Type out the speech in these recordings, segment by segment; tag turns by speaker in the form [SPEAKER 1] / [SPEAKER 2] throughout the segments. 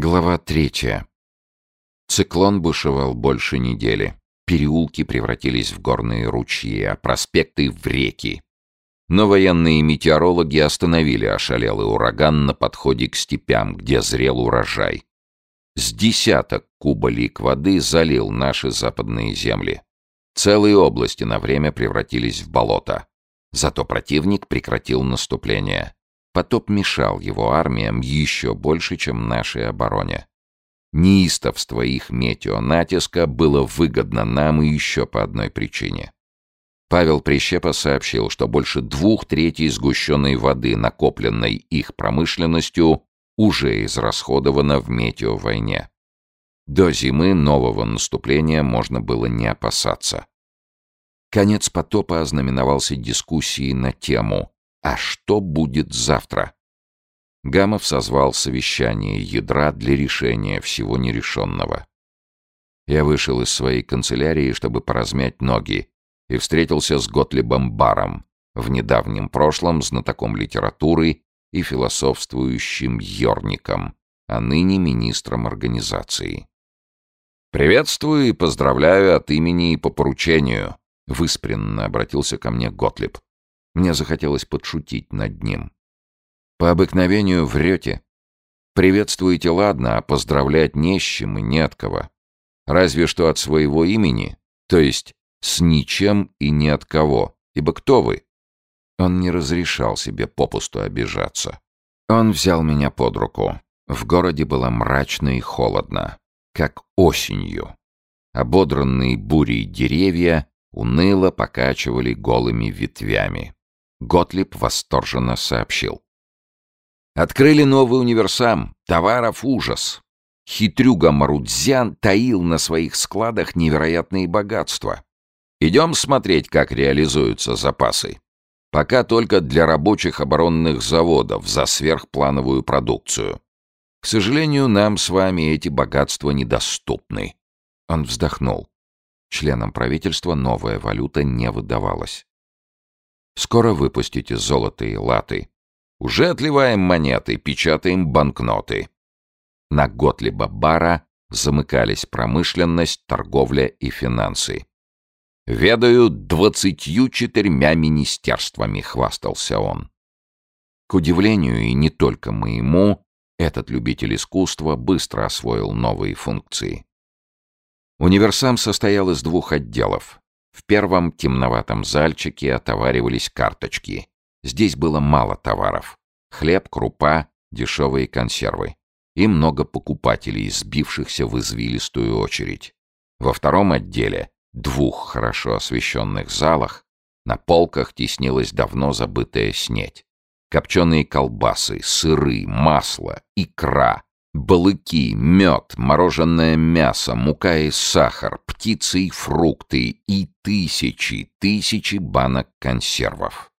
[SPEAKER 1] Глава третья. Циклон бушевал больше недели. Переулки превратились в горные ручьи, а проспекты — в реки. Но военные метеорологи остановили ошалелый ураган на подходе к степям, где зрел урожай. С десяток куболик воды залил наши западные земли. Целые области на время превратились в болото. Зато противник прекратил наступление. Потоп мешал его армиям еще больше, чем нашей обороне. Неистовство их метеонатиска было выгодно нам и еще по одной причине. Павел Прищепа сообщил, что больше двух третей сгущенной воды, накопленной их промышленностью, уже израсходовано в метеовойне. До зимы нового наступления можно было не опасаться. Конец потопа ознаменовался дискуссией на тему а что будет завтра? Гамов созвал совещание ядра для решения всего нерешенного. Я вышел из своей канцелярии, чтобы поразмять ноги, и встретился с Готлибом Баром, в недавнем прошлом знатоком литературы и философствующим Йорником, а ныне министром организации. «Приветствую и поздравляю от имени и по поручению», — выспренно обратился ко мне Готлиб. Мне захотелось подшутить над ним. По обыкновению врете. Приветствуете, ладно, а поздравлять не с чем и не от кого. Разве что от своего имени, то есть с ничем и ни от кого. Ибо кто вы? Он не разрешал себе попусту обижаться. Он взял меня под руку. В городе было мрачно и холодно, как осенью. Ободранные бурей деревья уныло покачивали голыми ветвями. Готлиб восторженно сообщил. Открыли новый универсам. Товаров ужас. Хитрюга Марудзян таил на своих складах невероятные богатства. Идем смотреть, как реализуются запасы. Пока только для рабочих оборонных заводов за сверхплановую продукцию. К сожалению, нам с вами эти богатства недоступны. Он вздохнул. Членам правительства новая валюта не выдавалась. Скоро выпустите золото и латы. Уже отливаем монеты, печатаем банкноты. На Готлиба Бара замыкались промышленность, торговля и финансы. «Ведаю двадцатью четырьмя министерствами», — хвастался он. К удивлению, и не только моему, этот любитель искусства быстро освоил новые функции. Универсам состоял из двух отделов в первом темноватом зальчике отоваривались карточки. Здесь было мало товаров. Хлеб, крупа, дешевые консервы. И много покупателей, сбившихся в извилистую очередь. Во втором отделе, двух хорошо освещенных залах, на полках теснилась давно забытая снеть. Копченые колбасы, сыры, масло, икра, Балыки, мед, мороженое мясо, мука и сахар, птицы и фрукты и тысячи, тысячи банок консервов.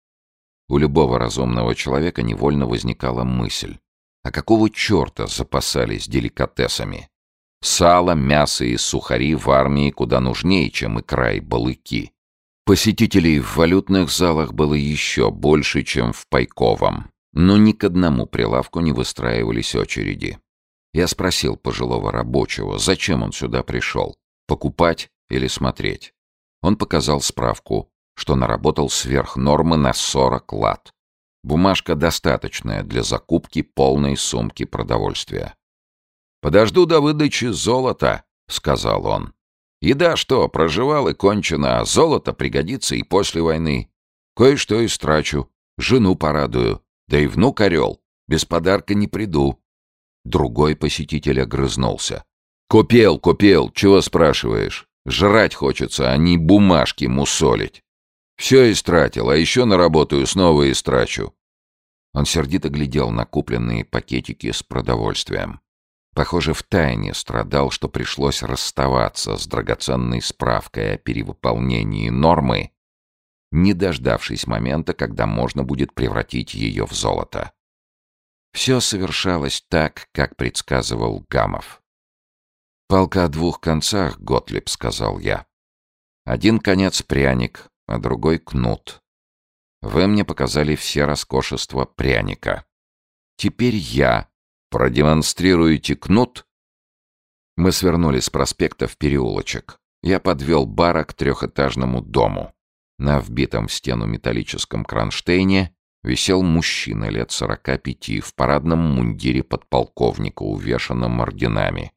[SPEAKER 1] У любого разумного человека невольно возникала мысль. А какого черта запасались деликатесами? Сало, мясо и сухари в армии куда нужнее, чем и балыки. Посетителей в валютных залах было еще больше, чем в Пайковом, но ни к одному прилавку не выстраивались очереди. Я спросил пожилого рабочего, зачем он сюда пришел, покупать или смотреть. Он показал справку, что наработал сверх нормы на 40 лат. Бумажка достаточная для закупки полной сумки продовольствия. «Подожду до выдачи золота», — сказал он. «Еда что, проживал и кончено, а золото пригодится и после войны. Кое-что истрачу, жену порадую, да и внук орел. Без подарка не приду. Другой посетитель огрызнулся. «Купел, купел, чего спрашиваешь? Жрать хочется, а не бумажки мусолить. Все истратил, а еще наработаю, снова истрачу». Он сердито глядел на купленные пакетики с продовольствием. Похоже, втайне страдал, что пришлось расставаться с драгоценной справкой о перевыполнении нормы, не дождавшись момента, когда можно будет превратить ее в золото. Все совершалось так, как предсказывал Гамов. «Палка о двух концах, Готлиб», — сказал я. «Один конец пряник, а другой кнут. Вы мне показали все роскошества пряника. Теперь я «Продемонстрируете кнут?» Мы свернули с проспекта в переулочек. Я подвел бара к трехэтажному дому. На вбитом в стену металлическом кронштейне висел мужчина лет сорока пяти в парадном мундире подполковника, увешанном орденами.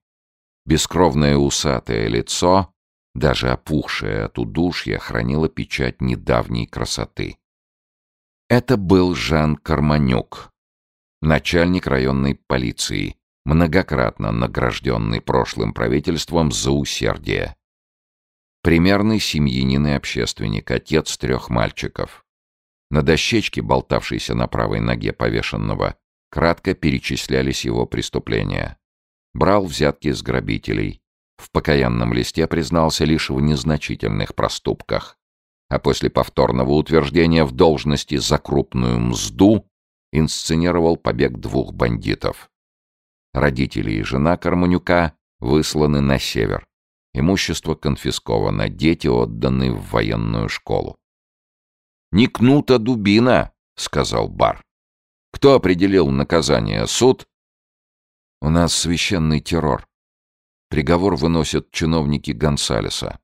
[SPEAKER 1] Бескровное усатое лицо, даже опухшее от удушья, хранило печать недавней красоты. Это был Жан Карманюк, начальник районной полиции, многократно награжденный прошлым правительством за усердие. Примерный семьянин и общественник, отец трех мальчиков. На дощечке, болтавшейся на правой ноге повешенного, кратко перечислялись его преступления. Брал взятки с грабителей. В покаянном листе признался лишь в незначительных проступках. А после повторного утверждения в должности за крупную мзду инсценировал побег двух бандитов. Родители и жена Карманюка высланы на север. Имущество конфисковано, дети отданы в военную школу. «Не кнута дубина», — сказал Бар. «Кто определил наказание? Суд?» «У нас священный террор. Приговор выносят чиновники Гонсалеса.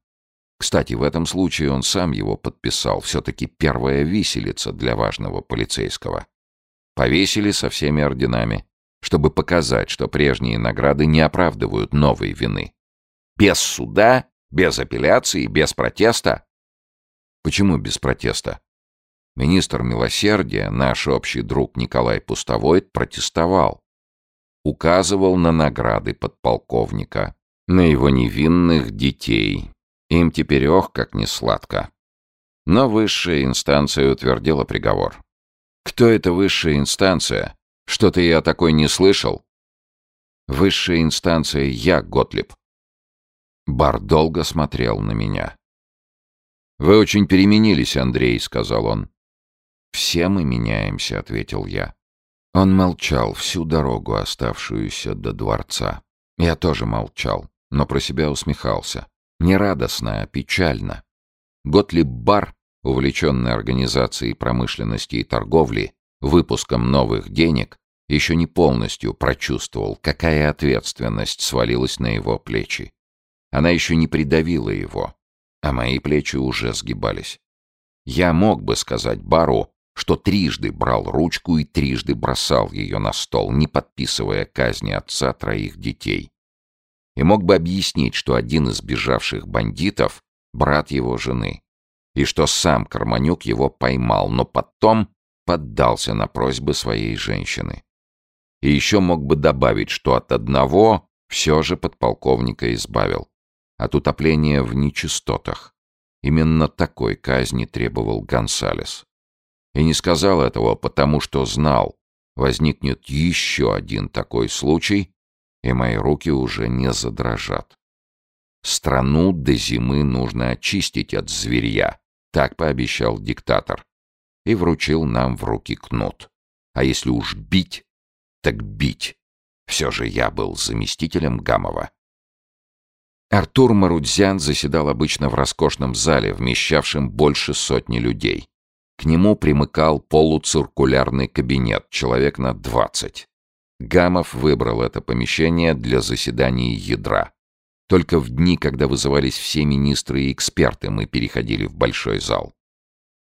[SPEAKER 1] Кстати, в этом случае он сам его подписал. Все-таки первая виселица для важного полицейского. Повесили со всеми орденами чтобы показать, что прежние награды не оправдывают новой вины. Без суда, без апелляции, без протеста. Почему без протеста? Министр милосердия, наш общий друг Николай Пустовойт, протестовал. Указывал на награды подполковника, на его невинных детей. Им теперь ох, как не сладко. Но высшая инстанция утвердила приговор. Кто эта высшая инстанция? Что-то я такой не слышал. Высшая инстанция я, Готлиб. Бар долго смотрел на меня. «Вы очень переменились, Андрей», — сказал он. «Все мы меняемся», — ответил я. Он молчал всю дорогу, оставшуюся до дворца. Я тоже молчал, но про себя усмехался. Не радостно, а печально. Готлиб Бар, увлеченный организацией промышленности и торговли, выпуском новых денег, еще не полностью прочувствовал, какая ответственность свалилась на его плечи. Она еще не придавила его, а мои плечи уже сгибались. Я мог бы сказать Бару, что трижды брал ручку и трижды бросал ее на стол, не подписывая казни отца троих детей. И мог бы объяснить, что один из бежавших бандитов — брат его жены, и что сам Карманюк его поймал, но потом поддался на просьбы своей женщины. И еще мог бы добавить, что от одного все же подполковника избавил. От утопления в нечистотах. Именно такой казни требовал Гонсалес. И не сказал этого, потому что знал, возникнет еще один такой случай, и мои руки уже не задрожат. Страну до зимы нужно очистить от зверья, так пообещал диктатор и вручил нам в руки кнут. А если уж бить, так бить. Все же я был заместителем Гамова. Артур Марудзян заседал обычно в роскошном зале, вмещавшем больше сотни людей. К нему примыкал полуциркулярный кабинет, человек на двадцать. Гамов выбрал это помещение для заседаний ядра. Только в дни, когда вызывались все министры и эксперты, мы переходили в большой зал.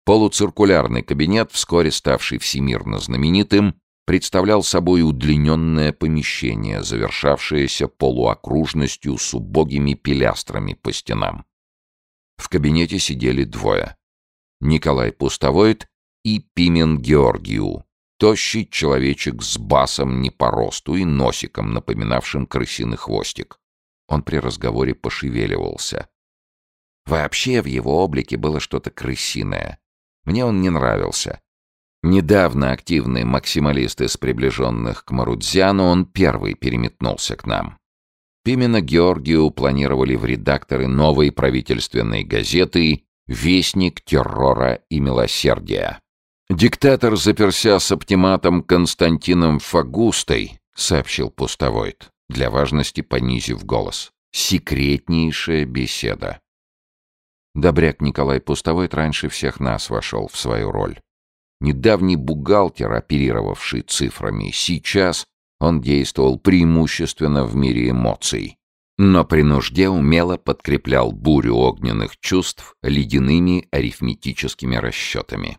[SPEAKER 1] Полуциркулярный кабинет, вскоре ставший всемирно знаменитым, представлял собой удлиненное помещение, завершавшееся полуокружностью с убогими пилястрами по стенам. В кабинете сидели двое. Николай Пустовоид и Пимен Георгию, тощий человечек с басом не по росту и носиком, напоминавшим крысиный хвостик. Он при разговоре пошевеливался. Вообще в его облике было что-то крысиное. Мне он не нравился. Недавно активный максималист из приближенных к Марудзяну, он первый переметнулся к нам. Пимена Георгию планировали в редакторы новой правительственной газеты «Вестник террора и милосердия». «Диктатор заперся с оптиматом Константином Фагустой», — сообщил Пустовойт, для важности понизив голос. «Секретнейшая беседа». Добряк Николай Пустовойт раньше всех нас вошел в свою роль. Недавний бухгалтер, оперировавший цифрами, сейчас Он действовал преимущественно в мире эмоций, но при нужде умело подкреплял бурю огненных чувств ледяными арифметическими расчетами.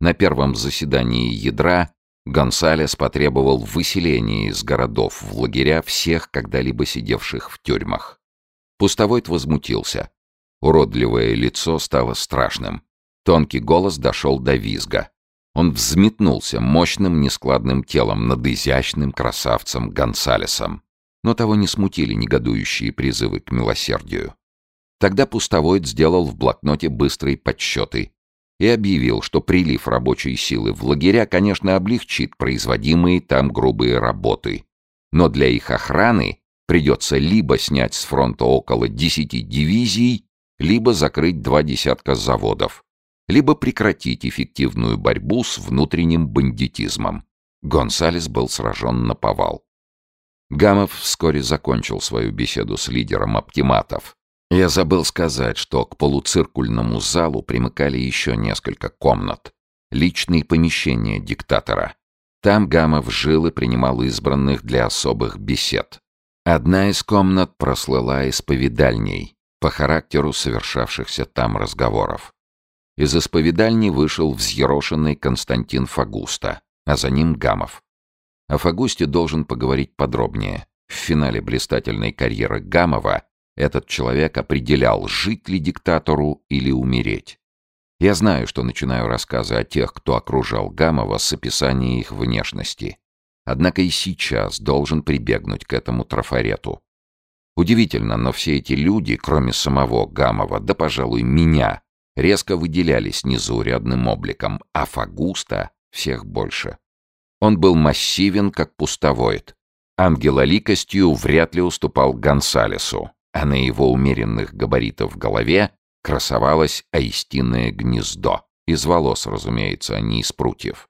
[SPEAKER 1] На первом заседании ядра Гонсалес потребовал выселения из городов в лагеря всех когда-либо сидевших в тюрьмах. Пустовойт возмутился. Уродливое лицо стало страшным. Тонкий голос дошел до визга. Он взметнулся мощным нескладным телом над изящным красавцем Гонсалесом. Но того не смутили негодующие призывы к милосердию. Тогда Пустовойт сделал в блокноте быстрые подсчеты и объявил, что прилив рабочей силы в лагеря, конечно, облегчит производимые там грубые работы, но для их охраны придется либо снять с фронта около 10 дивизий, либо закрыть два десятка заводов, либо прекратить эффективную борьбу с внутренним бандитизмом. Гонсалес был сражен на повал. Гамов вскоре закончил свою беседу с лидером оптиматов, я забыл сказать, что к полуциркульному залу примыкали еще несколько комнат. Личные помещения диктатора. Там Гамов жил и принимал избранных для особых бесед. Одна из комнат прослыла исповедальней, по характеру совершавшихся там разговоров. Из исповедальни вышел взъерошенный Константин Фагуста, а за ним Гамов. О Фагусте должен поговорить подробнее. В финале блистательной карьеры Гамова этот человек определял, жить ли диктатору или умереть. Я знаю, что начинаю рассказы о тех, кто окружал Гамова с описанием их внешности. Однако и сейчас должен прибегнуть к этому трафарету. Удивительно, но все эти люди, кроме самого Гамова, да, пожалуй, меня, резко выделялись незаурядным обликом, а Фагуста всех больше. Он был массивен, как пустовоид. Ангелоликостью вряд ли уступал Гонсалесу а на его умеренных габаритов голове красовалось аистинное гнездо. Из волос, разумеется, а не из прутьев.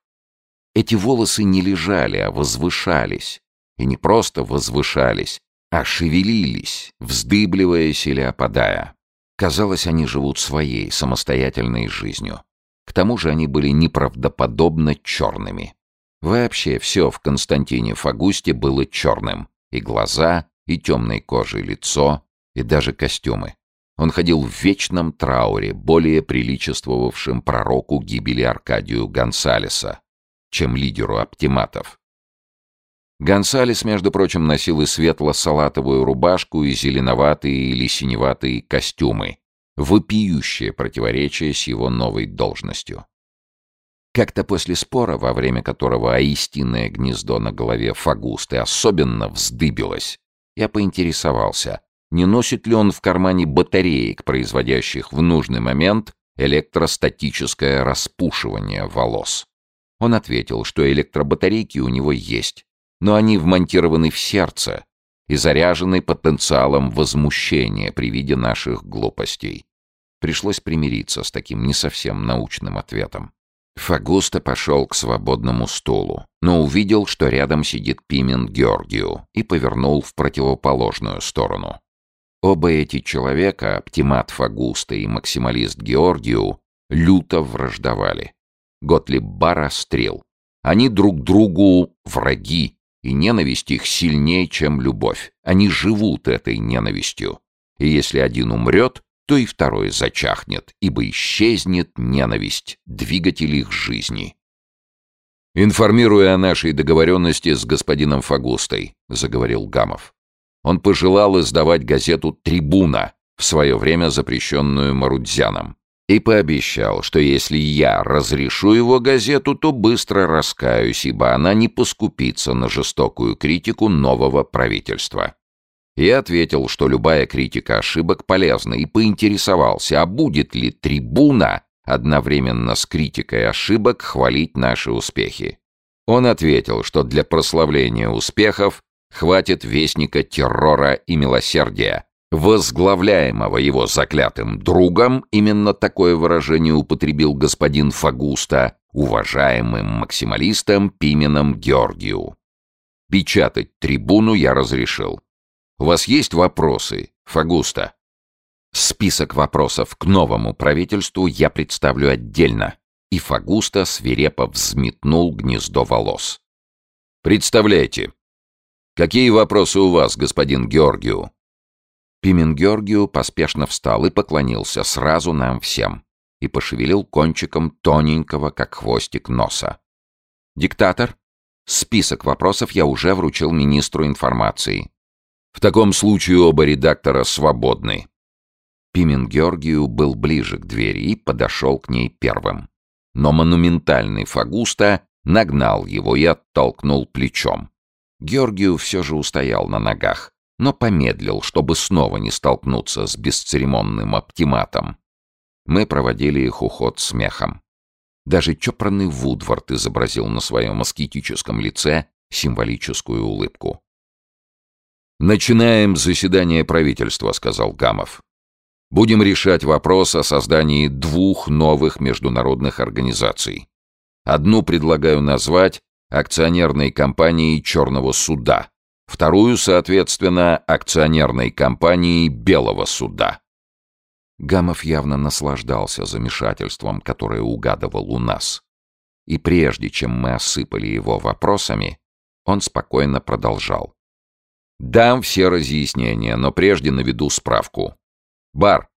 [SPEAKER 1] Эти волосы не лежали, а возвышались. И не просто возвышались, а шевелились, вздыбливаясь или опадая. Казалось, они живут своей, самостоятельной жизнью. К тому же они были неправдоподобно черными. Вообще все в Константине Фагусте было черным. И глаза, и темной кожей лицо, и даже костюмы. Он ходил в вечном трауре, более приличествовавшем пророку гибели Аркадию Гонсалеса, чем лидеру оптиматов. Гонсалес, между прочим, носил и светло-салатовую рубашку, и зеленоватые или синеватые костюмы, вопиющее противоречие с его новой должностью. Как-то после спора, во время которого аистинное гнездо на голове Фагусты особенно вздыбилось, я поинтересовался, не носит ли он в кармане батареек, производящих в нужный момент электростатическое распушивание волос. Он ответил, что электробатарейки у него есть, но они вмонтированы в сердце и заряжены потенциалом возмущения при виде наших глупостей. Пришлось примириться с таким не совсем научным ответом. Фагуста пошел к свободному стулу, но увидел, что рядом сидит Пимен Георгию, и повернул в противоположную сторону. Оба эти человека, оптимат Фагуста и максималист Георгию, люто враждовали. Готлиб Бара стрел. Они друг другу враги, и ненависть их сильнее, чем любовь. Они живут этой ненавистью. И если один умрет, то и второй зачахнет, ибо исчезнет ненависть, двигатель их жизни. «Информируя о нашей договоренности с господином Фагустой», — заговорил Гамов. Он пожелал издавать газету «Трибуна», в свое время запрещенную Марудзяном, и пообещал, что если я разрешу его газету, то быстро раскаюсь, ибо она не поскупится на жестокую критику нового правительства. Я ответил, что любая критика ошибок полезна, и поинтересовался, а будет ли трибуна одновременно с критикой ошибок хвалить наши успехи. Он ответил, что для прославления успехов Хватит вестника террора и милосердия, возглавляемого его заклятым другом, именно такое выражение употребил господин Фагуста, уважаемым максималистом Пименом Георгию. Печатать трибуну я разрешил. У вас есть вопросы, Фагуста? Список вопросов к новому правительству я представлю отдельно. И Фагуста свирепо взметнул гнездо волос. Представляете, Какие вопросы у вас, господин Георгию?»
[SPEAKER 2] Пимен Георгию поспешно встал и поклонился сразу нам всем и пошевелил кончиком тоненького, как хвостик, носа. «Диктатор, список вопросов я уже вручил министру информации».
[SPEAKER 1] «В таком случае оба редактора свободны».
[SPEAKER 2] Пимен Георгию был ближе к двери и подошел к ней первым. Но монументальный Фагуста нагнал его и оттолкнул плечом. Георгию все же устоял на ногах, но помедлил, чтобы снова не столкнуться с бесцеремонным оптиматом. Мы проводили их уход смехом. Даже чопорный Вудвард изобразил на своем аскетическом лице символическую улыбку.
[SPEAKER 1] «Начинаем заседание правительства», — сказал Гамов. «Будем решать вопрос о создании двух новых международных организаций. Одну предлагаю назвать акционерной компанией «Черного суда», вторую, соответственно, акционерной компанией «Белого суда».
[SPEAKER 2] Гамов явно наслаждался замешательством, которое угадывал у нас. И прежде чем мы осыпали его вопросами, он спокойно продолжал.
[SPEAKER 1] «Дам все разъяснения, но прежде наведу справку. Бар,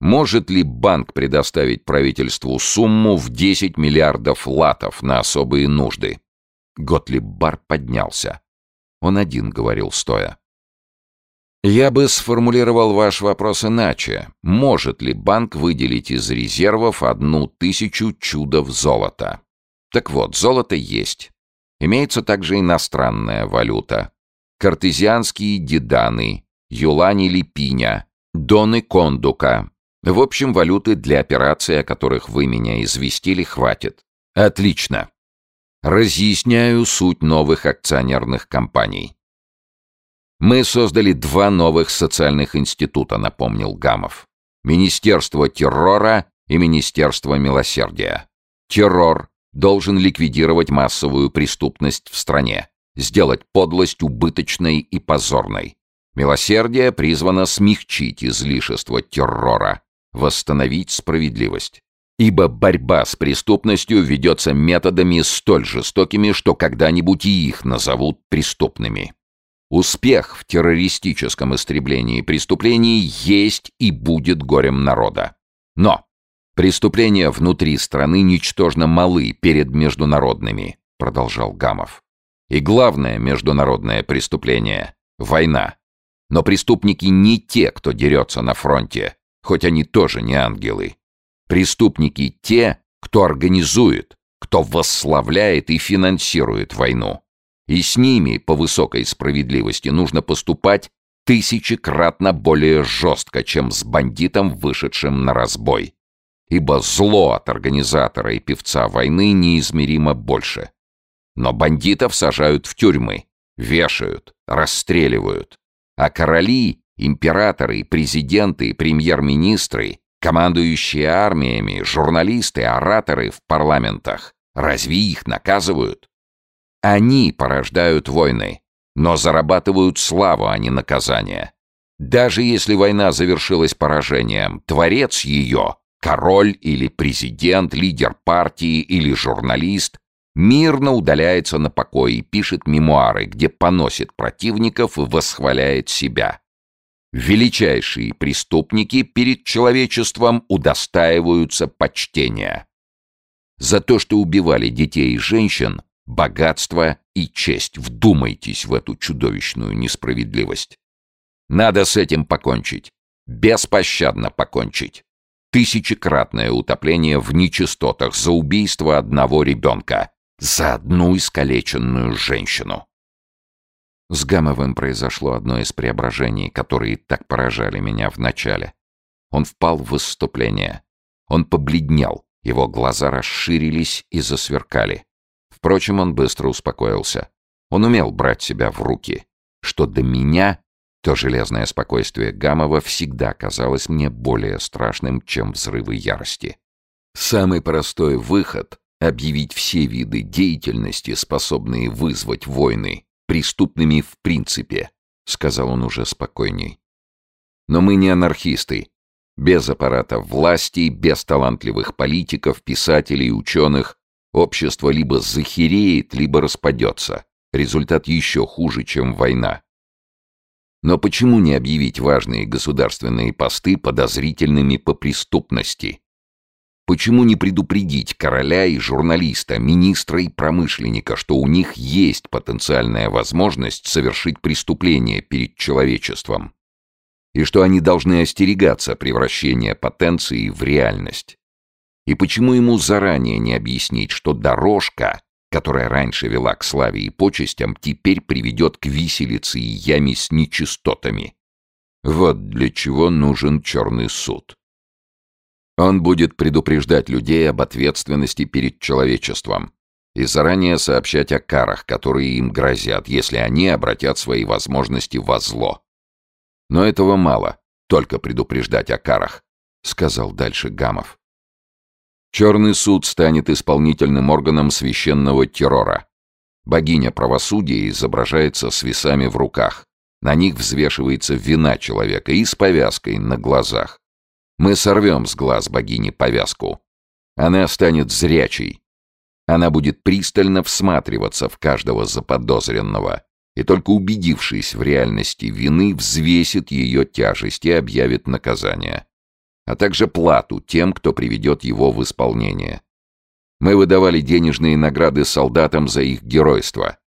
[SPEAKER 1] может ли банк предоставить правительству сумму в 10 миллиардов латов на особые нужды?»
[SPEAKER 2] Готлиб Бар поднялся. Он один говорил стоя.
[SPEAKER 1] Я бы сформулировал ваш вопрос иначе. Может ли банк выделить из резервов одну тысячу чудов золота? Так вот, золото есть. Имеется также иностранная валюта. Картезианские деданы, юлани липиня, доны кондука. В общем, валюты для операций, о которых вы меня известили, хватит. Отлично. Разъясняю суть новых акционерных компаний. Мы создали два новых социальных института, напомнил Гамов. Министерство террора и Министерство милосердия. Террор должен ликвидировать массовую преступность в стране, сделать подлость убыточной и позорной. Милосердие призвано смягчить излишество террора, восстановить справедливость. Ибо борьба с преступностью ведется методами столь жестокими, что когда-нибудь и их назовут преступными. Успех в террористическом истреблении преступлений есть и будет горем народа. Но преступления внутри страны ничтожно малы перед международными, продолжал Гамов. И главное международное преступление — война. Но преступники не те, кто дерется на фронте, хоть они тоже не ангелы. Преступники те, кто организует, кто восславляет и финансирует войну. И с ними, по высокой справедливости, нужно поступать тысячекратно более жестко, чем с бандитом, вышедшим на разбой. Ибо зло от организатора и певца войны неизмеримо больше. Но бандитов сажают в тюрьмы, вешают, расстреливают. А короли, императоры, президенты, премьер-министры, командующие армиями, журналисты, ораторы в парламентах, разве их наказывают? Они порождают войны, но зарабатывают славу, а не наказание. Даже если война завершилась поражением, творец ее, король или президент, лидер партии или журналист, мирно удаляется на покой и пишет мемуары, где поносит противников и восхваляет себя. Величайшие преступники перед человечеством удостаиваются почтения. За то, что убивали детей и женщин, богатство и честь. Вдумайтесь в эту чудовищную несправедливость. Надо с этим покончить. Беспощадно покончить. Тысячекратное утопление в нечистотах за убийство одного ребенка. За одну искалеченную женщину.
[SPEAKER 2] С Гамовым произошло одно из преображений, которые так поражали меня вначале. Он впал в выступление. Он побледнел, его глаза расширились и засверкали. Впрочем, он быстро успокоился. Он умел брать себя в руки. Что до меня, то железное спокойствие Гамова всегда казалось мне более страшным, чем взрывы ярости. Самый простой выход — объявить все виды деятельности, способные вызвать войны, преступными в принципе, — сказал он уже спокойней. Но мы не анархисты. Без аппарата власти, без талантливых политиков, писателей, ученых Общество либо захереет, либо распадется.
[SPEAKER 1] результат еще хуже, чем война. Но почему не объявить важные государственные посты подозрительными по преступности? Почему не предупредить короля и журналиста, министра и промышленника, что у них есть потенциальная возможность совершить преступление перед человечеством? И что они должны остерегаться превращения потенции в реальность? И почему ему заранее не объяснить, что дорожка, которая раньше вела к славе и почестям, теперь приведет к виселице и яме с нечистотами? Вот для чего нужен черный суд. Он будет предупреждать людей об ответственности перед человечеством и заранее сообщать о карах, которые им грозят, если они обратят свои возможности во зло. Но этого мало, только предупреждать о карах, сказал дальше Гамов. Черный суд станет исполнительным органом священного террора. Богиня правосудия изображается с весами в руках. На них взвешивается вина человека и с повязкой на глазах. Мы сорвем с глаз богини повязку. Она станет зрячей. Она будет пристально всматриваться в каждого заподозренного и только убедившись в реальности вины, взвесит ее тяжесть и объявит наказание а также плату тем, кто приведет его в исполнение. Мы выдавали денежные награды солдатам за их геройство.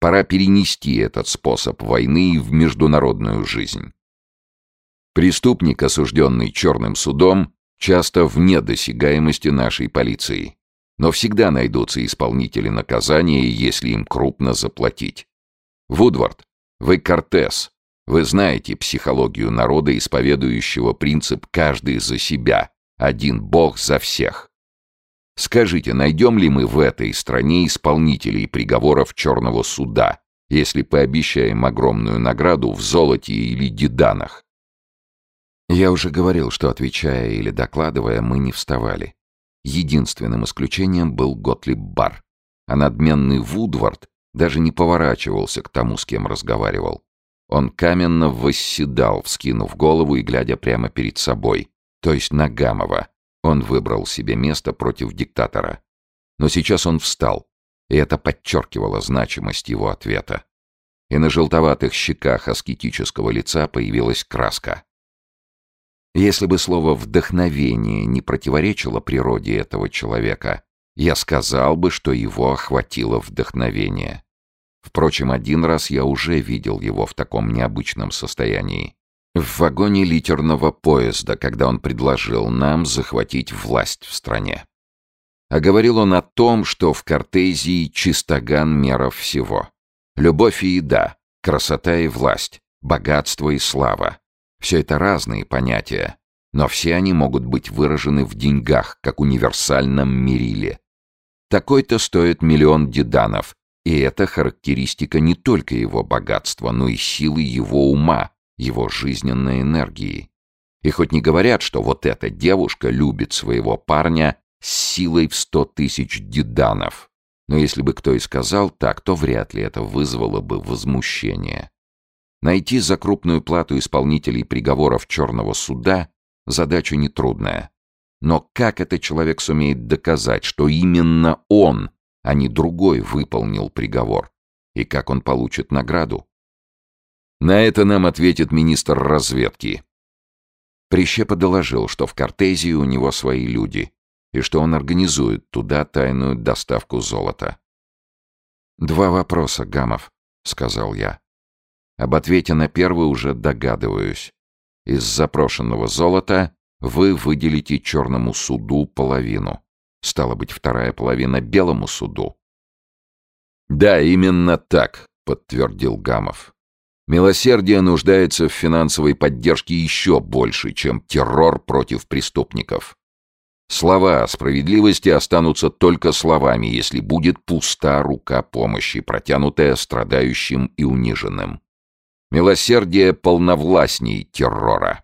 [SPEAKER 1] Пора перенести этот способ войны в международную жизнь. Преступник, осужденный черным судом, часто вне досягаемости нашей полиции. Но всегда найдутся исполнители наказания, если им крупно заплатить. Вудвард, вы Кортес, вы знаете психологию народа, исповедующего принцип «каждый за себя», «один Бог за всех». Скажите, найдем ли мы в этой стране исполнителей приговоров черного суда, если пообещаем огромную награду в золоте или деданах? Я уже говорил, что, отвечая или докладывая, мы не вставали. Единственным исключением был Готлиб Бар, а надменный Вудвард даже не поворачивался к тому, с кем разговаривал. Он каменно восседал, вскинув голову и глядя прямо перед собой, то есть на Гамова. Он выбрал себе место против диктатора. Но сейчас он встал, и это подчеркивало значимость его ответа. И на желтоватых щеках аскетического лица появилась краска. Если бы слово «вдохновение» не противоречило природе этого человека, я сказал бы, что его охватило вдохновение. Впрочем, один раз я уже видел его в таком необычном состоянии. В вагоне литерного поезда, когда он предложил нам захватить власть в стране. А говорил он о том, что в Кортезии чистоган меров всего. Любовь и еда, красота и власть, богатство и слава. Все это разные понятия, но все они могут быть выражены в деньгах, как универсальном мериле. Такой-то стоит миллион деданов, и это характеристика не только его богатства, но и силы его ума, его жизненной энергии. И хоть не говорят, что вот эта девушка любит своего парня с силой в сто тысяч деданов, но если бы кто и сказал так, то вряд ли это вызвало бы возмущение. Найти за крупную плату исполнителей приговоров черного суда – задача нетрудная. Но как этот человек сумеет доказать, что именно он а не другой выполнил приговор. И как он получит награду? На это нам ответит министр разведки. Прищепа доложил, что в Кортезии у него свои люди, и что он организует туда тайную доставку золота. «Два вопроса, Гамов», — сказал я. «Об ответе на первый уже догадываюсь. Из запрошенного золота вы выделите черному суду половину. Стало быть, вторая половина белому суду. «Да, именно так», — подтвердил Гамов. «Милосердие нуждается в финансовой поддержке еще больше, чем террор против преступников. Слова о справедливости останутся только словами, если будет пуста рука помощи, протянутая страдающим и униженным. Милосердие полновластней террора.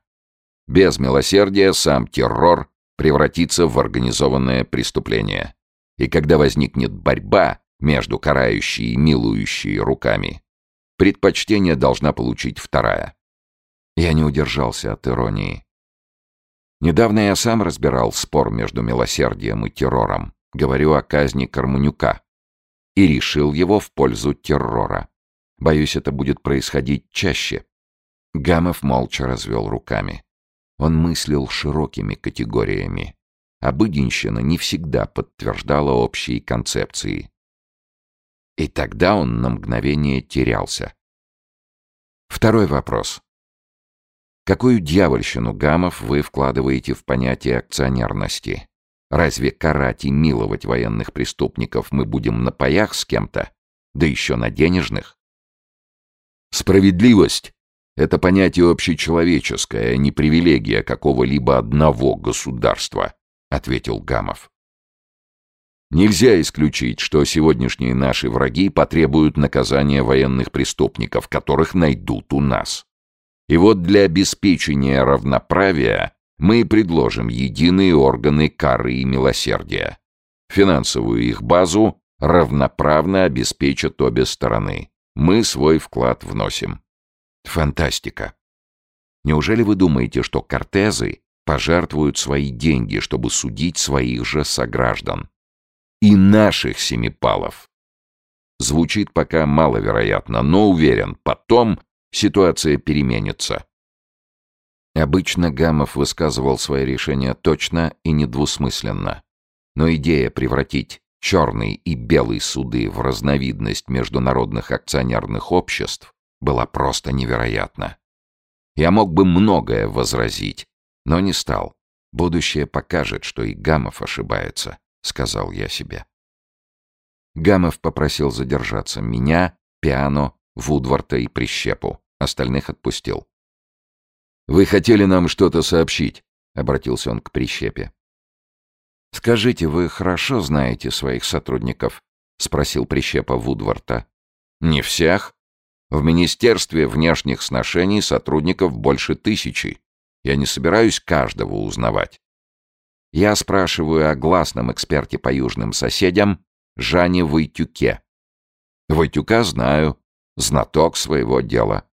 [SPEAKER 1] Без милосердия сам террор превратится в организованное преступление. И когда возникнет борьба между карающей и милующей руками, предпочтение должна получить вторая. Я не удержался от иронии. Недавно я сам разбирал спор между милосердием и террором. Говорю о казни Карманюка.
[SPEAKER 2] и решил его в пользу террора. Боюсь, это будет происходить чаще. Гамов молча развел руками. Он мыслил широкими категориями. Обыденщина не всегда подтверждала общие концепции. И тогда он на мгновение терялся. Второй вопрос. Какую дьявольщину гамов вы вкладываете в понятие акционерности? Разве карать и миловать военных преступников мы будем на паях с кем-то? Да еще на денежных? Справедливость — это понятие общечеловеческое, а не привилегия какого-либо одного государства, — ответил Гамов. Нельзя исключить, что сегодняшние наши враги потребуют наказания военных преступников, которых найдут у нас. И вот для обеспечения равноправия мы предложим единые органы кары и милосердия. Финансовую их базу равноправно обеспечат обе стороны. Мы свой вклад вносим. Фантастика. Неужели вы думаете, что кортезы пожертвуют свои деньги, чтобы судить своих же сограждан? И наших семипалов. Звучит пока маловероятно, но уверен, потом ситуация переменится. Обычно Гамов высказывал свои решения точно и недвусмысленно. Но идея превратить черный и белый суды в разновидность международных акционерных обществ была просто невероятна. Я мог бы многое возразить, но не стал. Будущее покажет, что и Гамов ошибается, сказал я себе. Гамов попросил задержаться меня, Пиано, Вудварта и Прищепу. Остальных отпустил. «Вы хотели нам что-то сообщить?» — обратился он к Прищепе. «Скажите, вы хорошо знаете своих сотрудников?» — спросил Прищепа Вудварта. «Не всех. В Министерстве внешних сношений сотрудников больше тысячи. Я не собираюсь каждого узнавать. Я спрашиваю о гласном эксперте по южным соседям Жане Войтюке. Войтюка знаю, знаток своего дела.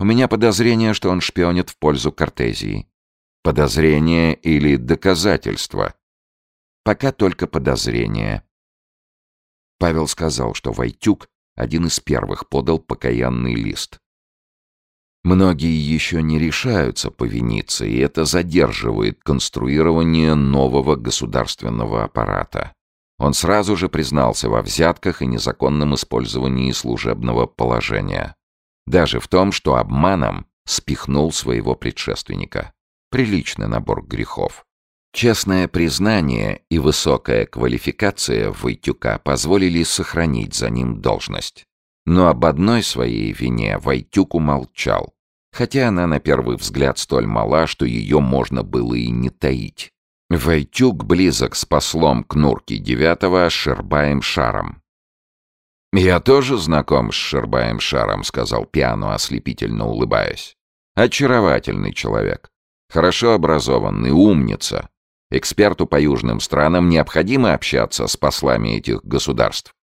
[SPEAKER 2] У меня подозрение, что он шпионит в пользу Кортезии. Подозрение или доказательство? Пока только подозрение. Павел сказал, что Войтюк один из первых подал покаянный лист. Многие еще не решаются повиниться, и это задерживает конструирование нового государственного аппарата. Он сразу же признался во взятках и незаконном использовании служебного положения. Даже в том, что обманом спихнул своего предшественника. Приличный набор грехов. Честное признание и высокая квалификация Войтюка позволили сохранить за ним должность. Но об одной своей вине Войтюк умолчал, хотя она на первый взгляд столь мала, что ее можно было и не таить. Войтюк близок с послом Кнурки девятого Шербаем Шаром, «Я тоже знаком с Шербаем Шаром», — сказал Пиано, ослепительно улыбаясь. «Очаровательный человек. Хорошо образованный, умница. Эксперту по южным странам необходимо общаться с послами этих государств».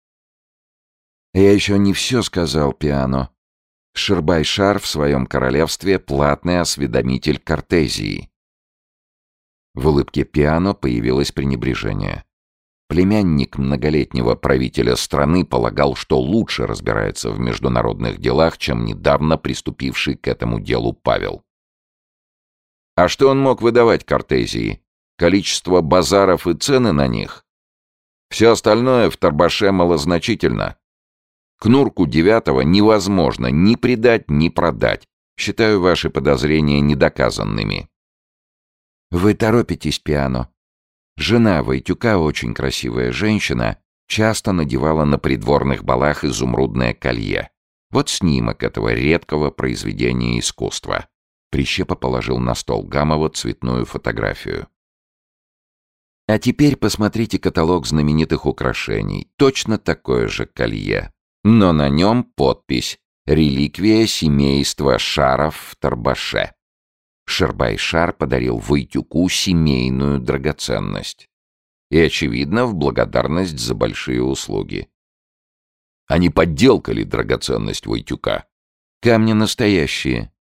[SPEAKER 2] «Я еще не все сказал, Пиано. Шербай-Шар в своем королевстве платный осведомитель Кортезии». В улыбке Пиано появилось пренебрежение. Племянник многолетнего правителя страны полагал, что лучше разбирается в международных делах, чем недавно приступивший к этому делу Павел. А что он мог выдавать Кортезии? Количество базаров и цены на них? Все остальное в Тарбаше малозначительно. Кнурку девятого невозможно ни предать, ни продать. Считаю ваши подозрения недоказанными. «Вы торопитесь, Пиано», Жена Войтюка, очень красивая женщина, часто надевала на придворных балах изумрудное колье. Вот снимок этого редкого произведения искусства. Прищепа положил на стол Гамова цветную фотографию. А теперь посмотрите каталог знаменитых украшений. Точно такое же колье. Но на нем подпись «Реликвия семейства Шаров в Тарбаше». Шербайшар подарил Войтюку семейную драгоценность. И, очевидно, в благодарность за большие услуги. А не подделка ли драгоценность Войтюка? Камни настоящие.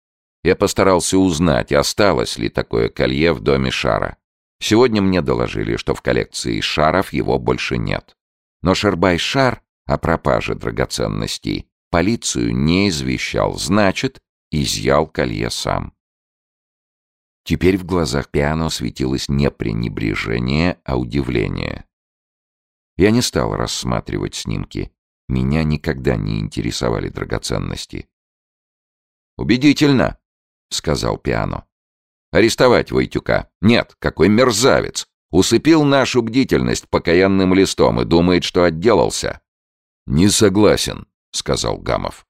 [SPEAKER 2] Я постарался узнать, осталось ли такое колье в доме Шара. Сегодня мне доложили, что в коллекции Шаров его больше нет. Но Шербай-Шар о пропаже драгоценностей, полицию не извещал, значит, изъял колье сам. Теперь в глазах Пиано светилось не пренебрежение, а удивление. Я не стал рассматривать снимки. Меня никогда не интересовали драгоценности. «Убедительно», — сказал Пиано. «Арестовать Войтюка? Нет, какой мерзавец! Усыпил нашу бдительность покаянным листом и думает, что отделался». «Не согласен», — сказал Гамов.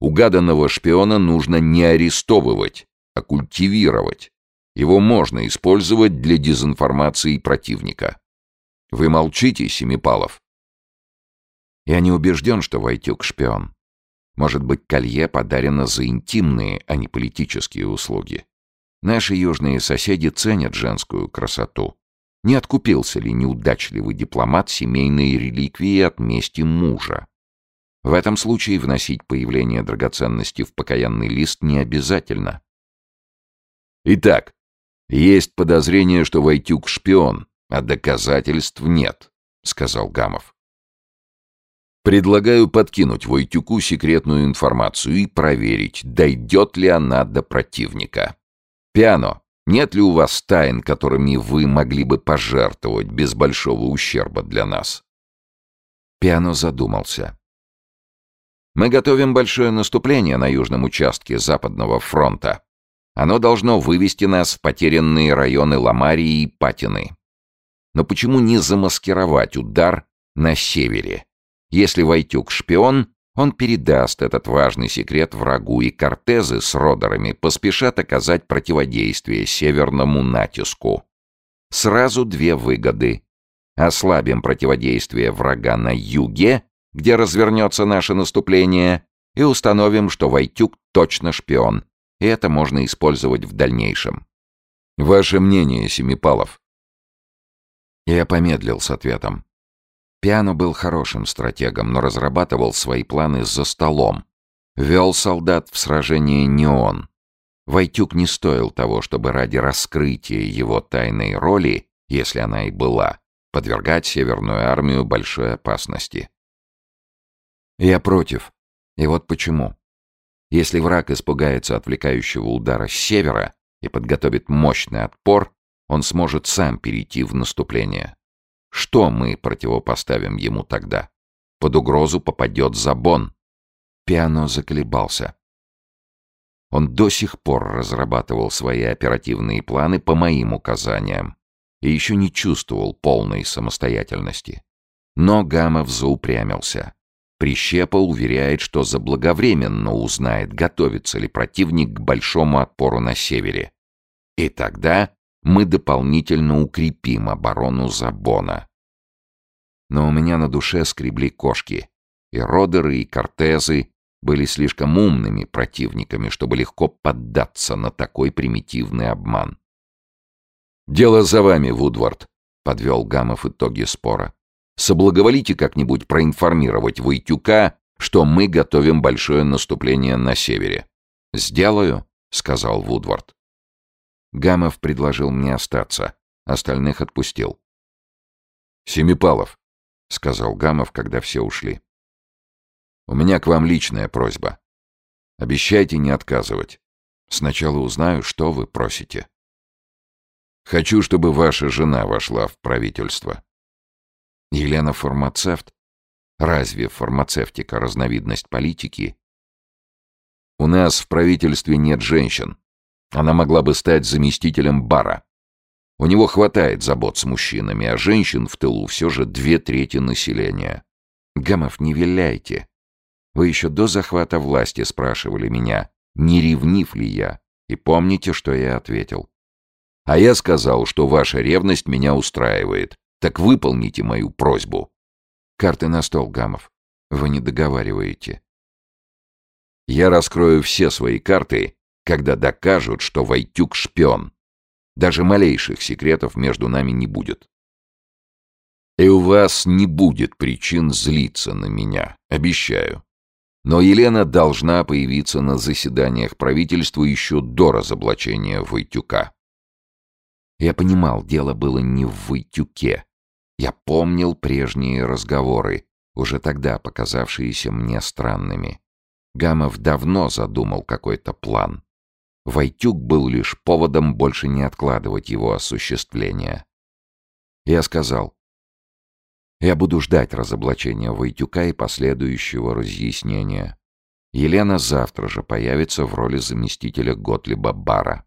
[SPEAKER 2] «Угаданного шпиона нужно не арестовывать, а культивировать. Его можно использовать для дезинформации противника. Вы молчите, Семипалов?» Я не убежден, что Войтюк шпион. Может быть, колье подарено за интимные, а не политические услуги. Наши южные соседи ценят женскую красоту. Не откупился ли неудачливый дипломат семейные реликвии от мести мужа? В этом случае вносить появление драгоценности в покаянный лист не обязательно. Итак, есть подозрение, что Войтюк шпион, а доказательств нет, сказал Гамов. Предлагаю подкинуть Войтюку секретную информацию и проверить, дойдет ли она до противника. Пиано, нет ли у вас тайн, которыми вы могли бы пожертвовать без большого ущерба для нас? Пиано задумался. Мы готовим большое наступление на южном участке Западного фронта. Оно должно вывести нас в потерянные районы Ламарии и Патины. Но почему не замаскировать удар на севере? Если Войтюк шпион, он передаст этот важный секрет врагу, и Кортезы с Родерами поспешат оказать противодействие северному натиску. Сразу две выгоды. Ослабим противодействие врага на юге, где развернется наше наступление, и установим, что Войтюк точно шпион, и это можно использовать в дальнейшем. Ваше мнение, Семипалов? Я помедлил с ответом. Пиано был хорошим стратегом, но разрабатывал свои планы за столом. Вел солдат в сражении не он. Войтюк не стоил того, чтобы ради раскрытия его тайной роли, если она и была, подвергать Северную армию большой опасности. Я против. И вот почему. Если враг испугается отвлекающего удара с севера и подготовит мощный отпор, он сможет сам перейти в наступление. Что мы противопоставим ему тогда? Под угрозу попадет Забон. Пиано заколебался. Он до сих пор разрабатывал свои оперативные планы по моим указаниям и еще не чувствовал полной самостоятельности. Но Гамов заупрямился. Прищепа уверяет, что заблаговременно узнает, готовится ли противник к большому отпору на севере. И тогда мы дополнительно укрепим оборону Забона. Но у меня на душе скребли кошки. И Родеры, и Кортезы были слишком умными противниками, чтобы легко поддаться на такой примитивный обман. «Дело за вами, Вудвард», — подвел Гамов итоги спора. «Соблаговолите как-нибудь проинформировать Войтюка, что мы готовим большое наступление на севере». «Сделаю», — сказал Вудвард. Гамов предложил мне остаться, остальных отпустил. «Семипалов», — сказал Гамов, когда все ушли. «У меня к вам личная просьба. Обещайте не отказывать. Сначала узнаю, что вы просите. Хочу, чтобы ваша жена вошла в правительство». Елена фармацевт? Разве фармацевтика разновидность политики? У нас в правительстве нет женщин, она могла бы стать заместителем бара. У него хватает забот с мужчинами, а женщин в тылу все же две трети населения. Гамов, не виляйте. Вы еще до захвата власти спрашивали меня, не ревнив ли я, и помните, что я ответил. А я сказал, что ваша ревность меня устраивает. Так выполните мою просьбу. Карты на стол, Гамов. Вы не договариваете. Я раскрою все свои карты когда докажут, что Войтюк шпион. Даже малейших секретов между нами не будет. И у вас не будет причин злиться на меня, обещаю. Но Елена должна появиться на заседаниях правительства еще до разоблачения Войтюка. Я понимал, дело было не в Войтюке. Я помнил прежние разговоры. уже тогда показавшиеся мне странными. Гамов давно задумал какой-то план. Войтюк был лишь поводом больше не откладывать его осуществление. Я сказал, я буду ждать разоблачения Войтюка и последующего разъяснения. Елена завтра же появится в роли заместителя Готлиба Бара.